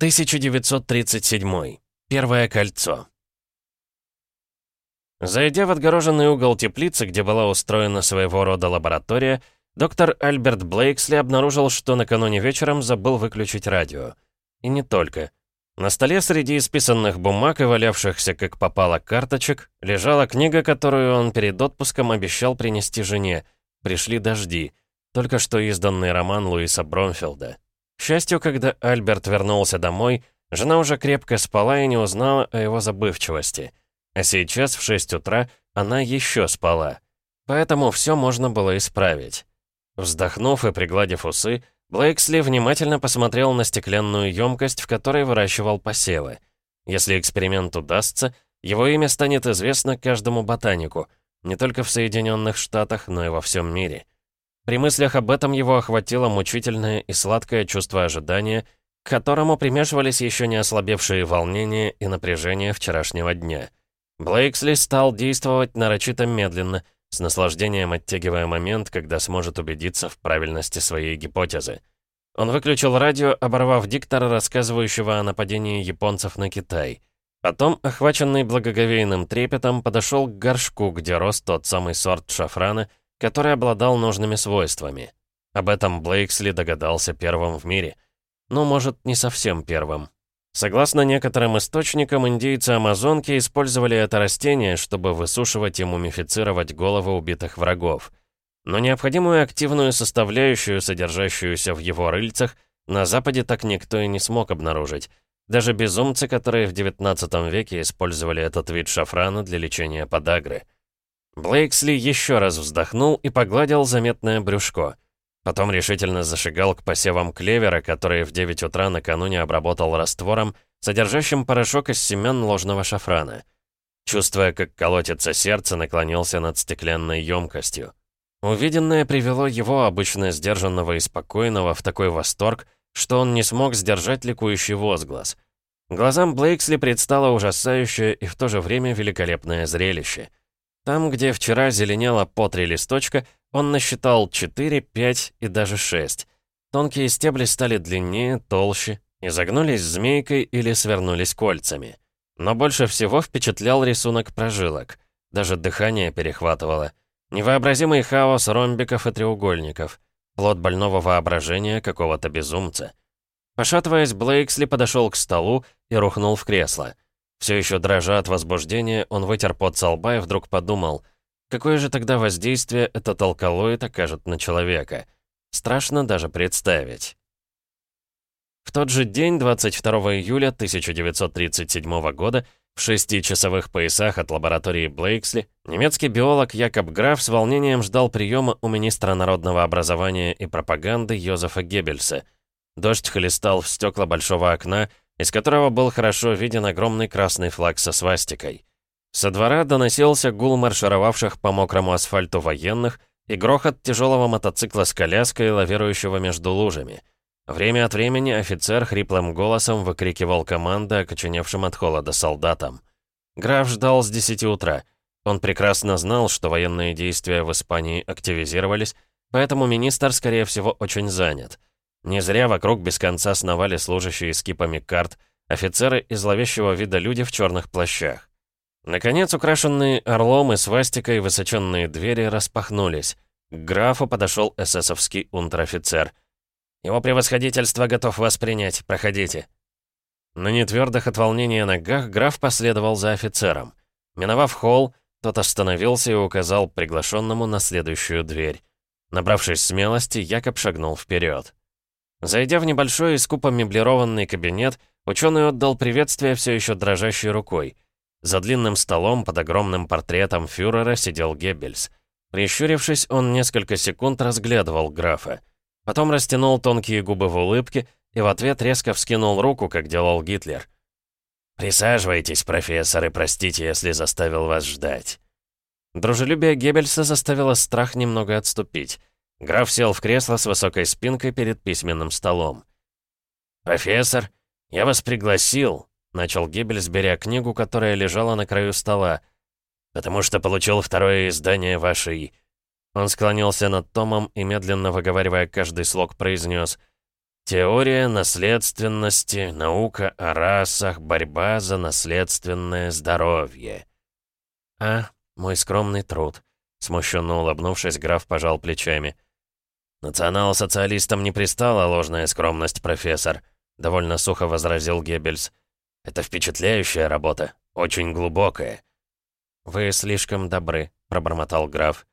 1937. Первое кольцо. Зайдя в отгороженный угол теплицы, где была устроена своего рода лаборатория, доктор Альберт Блейксли обнаружил, что накануне вечером забыл выключить радио. И не только. На столе среди исписанных бумаг и валявшихся как попало карточек лежала книга, которую он перед отпуском обещал принести жене. «Пришли дожди», только что изданный роман Луиса Бромфилда. К счастью, когда Альберт вернулся домой, жена уже крепко спала и не узнала о его забывчивости. А сейчас, в 6 утра, она еще спала. Поэтому все можно было исправить. Вздохнув и пригладив усы, Блейксли внимательно посмотрел на стеклянную емкость, в которой выращивал посевы. Если эксперимент удастся, его имя станет известно каждому ботанику, не только в Соединенных Штатах, но и во всем мире. При мыслях об этом его охватило мучительное и сладкое чувство ожидания, к которому примешивались еще не ослабевшие волнения и напряжение вчерашнего дня. Блейксли стал действовать нарочито медленно, с наслаждением оттягивая момент, когда сможет убедиться в правильности своей гипотезы. Он выключил радио, оборвав диктора, рассказывающего о нападении японцев на Китай. Потом, охваченный благоговейным трепетом, подошел к горшку, где рос тот самый сорт шафрана, который обладал нужными свойствами. Об этом Блейксли догадался первым в мире. Ну, может, не совсем первым. Согласно некоторым источникам, индейцы Амазонки использовали это растение, чтобы высушивать и мумифицировать головы убитых врагов. Но необходимую активную составляющую, содержащуюся в его рыльцах, на Западе так никто и не смог обнаружить. Даже безумцы, которые в XIX веке использовали этот вид шафрана для лечения подагры. Блейксли еще раз вздохнул и погладил заметное брюшко. Потом решительно зашагал к посевам клевера, который в 9 утра накануне обработал раствором, содержащим порошок из семян ложного шафрана. Чувствуя, как колотится сердце, наклонился над стеклянной емкостью. Увиденное привело его, обычно сдержанного и спокойного, в такой восторг, что он не смог сдержать ликующий возглас. Глазам Блейксли предстало ужасающее и в то же время великолепное зрелище — там, где вчера зеленело по три листочка, он насчитал 4, 5 и даже 6. Тонкие стебли стали длиннее, толще, изогнулись змейкой или свернулись кольцами. Но больше всего впечатлял рисунок прожилок. Даже дыхание перехватывало. Невообразимый хаос ромбиков и треугольников. Плод больного воображения какого-то безумца. Пошатываясь, Блейксли подошел к столу и рухнул в кресло. Все еще дрожа от возбуждения, он вытер пот со лба и вдруг подумал, какое же тогда воздействие этот алкалоид окажет на человека. Страшно даже представить. В тот же день, 22 июля 1937 года, в шестичасовых поясах от лаборатории Блейксли, немецкий биолог Якоб Граф с волнением ждал приема у министра народного образования и пропаганды Йозефа Геббельса. Дождь хлестал в стекла большого окна, из которого был хорошо виден огромный красный флаг со свастикой. Со двора доносился гул маршировавших по мокрому асфальту военных и грохот тяжелого мотоцикла с коляской, лавирующего между лужами. Время от времени офицер хриплым голосом выкрикивал команды окоченевшим от холода солдатам. Граф ждал с 10 утра. Он прекрасно знал, что военные действия в Испании активизировались, поэтому министр, скорее всего, очень занят. Не зря вокруг без конца сновали служащие с кипами карт, офицеры и зловещего вида люди в черных плащах. Наконец, украшенные орлом и свастикой высоченные двери распахнулись. К графу подошел эсэсовский унтер-офицер. «Его превосходительство готов вас принять. Проходите». На нетвердых от волнения ногах граф последовал за офицером. Миновав холл, тот остановился и указал приглашенному на следующую дверь. Набравшись смелости, Якоб шагнул вперед. Зайдя в небольшой и скупо меблированный кабинет, ученый отдал приветствие все еще дрожащей рукой. За длинным столом под огромным портретом фюрера сидел Геббельс. Прищурившись, он несколько секунд разглядывал графа. Потом растянул тонкие губы в улыбке и в ответ резко вскинул руку, как делал Гитлер. «Присаживайтесь, профессор, и простите, если заставил вас ждать». Дружелюбие Геббельса заставило страх немного отступить. Граф сел в кресло с высокой спинкой перед письменным столом. «Профессор, я вас пригласил», — начал Геббельс, беря книгу, которая лежала на краю стола, «потому что получил второе издание вашей...» Он склонился над томом и, медленно выговаривая каждый слог, произнес Теория наследственности, наука о расах, борьба за наследственное здоровье. А, мой скромный труд. Смущенно улыбнувшись, граф пожал плечами. «Национал-социалистам не пристала ложная скромность, профессор», — довольно сухо возразил Геббельс. «Это впечатляющая работа, очень глубокая». «Вы слишком добры», — пробормотал граф.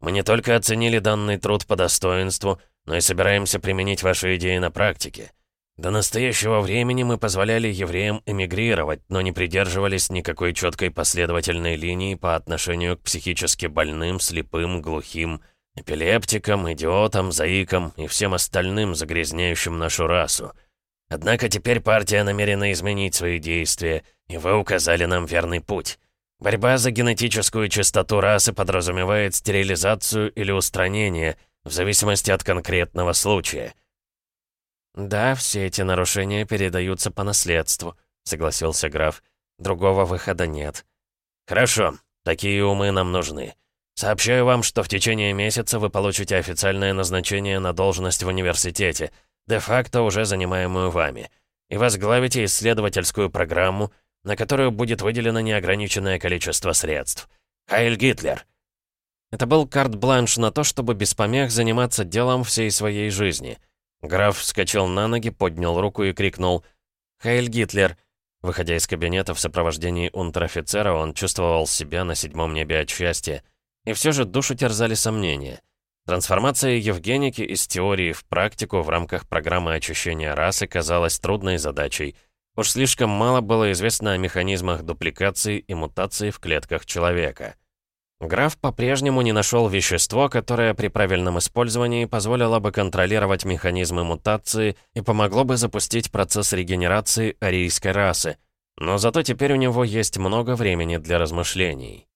«Мы не только оценили данный труд по достоинству, но и собираемся применить ваши идеи на практике. До настоящего времени мы позволяли евреям эмигрировать, но не придерживались никакой четкой последовательной линии по отношению к психически больным, слепым, глухим, эпилептикам, идиотам, заикам и всем остальным, загрязняющим нашу расу. Однако теперь партия намерена изменить свои действия, и вы указали нам верный путь. Борьба за генетическую чистоту расы подразумевает стерилизацию или устранение, в зависимости от конкретного случая. «Да, все эти нарушения передаются по наследству», — согласился граф. «Другого выхода нет». «Хорошо, такие умы нам нужны. Сообщаю вам, что в течение месяца вы получите официальное назначение на должность в университете, де-факто уже занимаемую вами, и возглавите исследовательскую программу, на которую будет выделено неограниченное количество средств. Хайль Гитлер!» Это был карт-бланш на то, чтобы без помех заниматься делом всей своей жизни — Граф вскочил на ноги, поднял руку и крикнул «Хейль Гитлер!». Выходя из кабинета в сопровождении унтер-офицера, он чувствовал себя на седьмом небе от счастья. И все же душу терзали сомнения. Трансформация Евгеники из теории в практику в рамках программы очищения расы казалась трудной задачей. Уж слишком мало было известно о механизмах дупликации и мутации в клетках человека. Граф по-прежнему не нашел вещество, которое при правильном использовании позволило бы контролировать механизмы мутации и помогло бы запустить процесс регенерации арийской расы. Но зато теперь у него есть много времени для размышлений.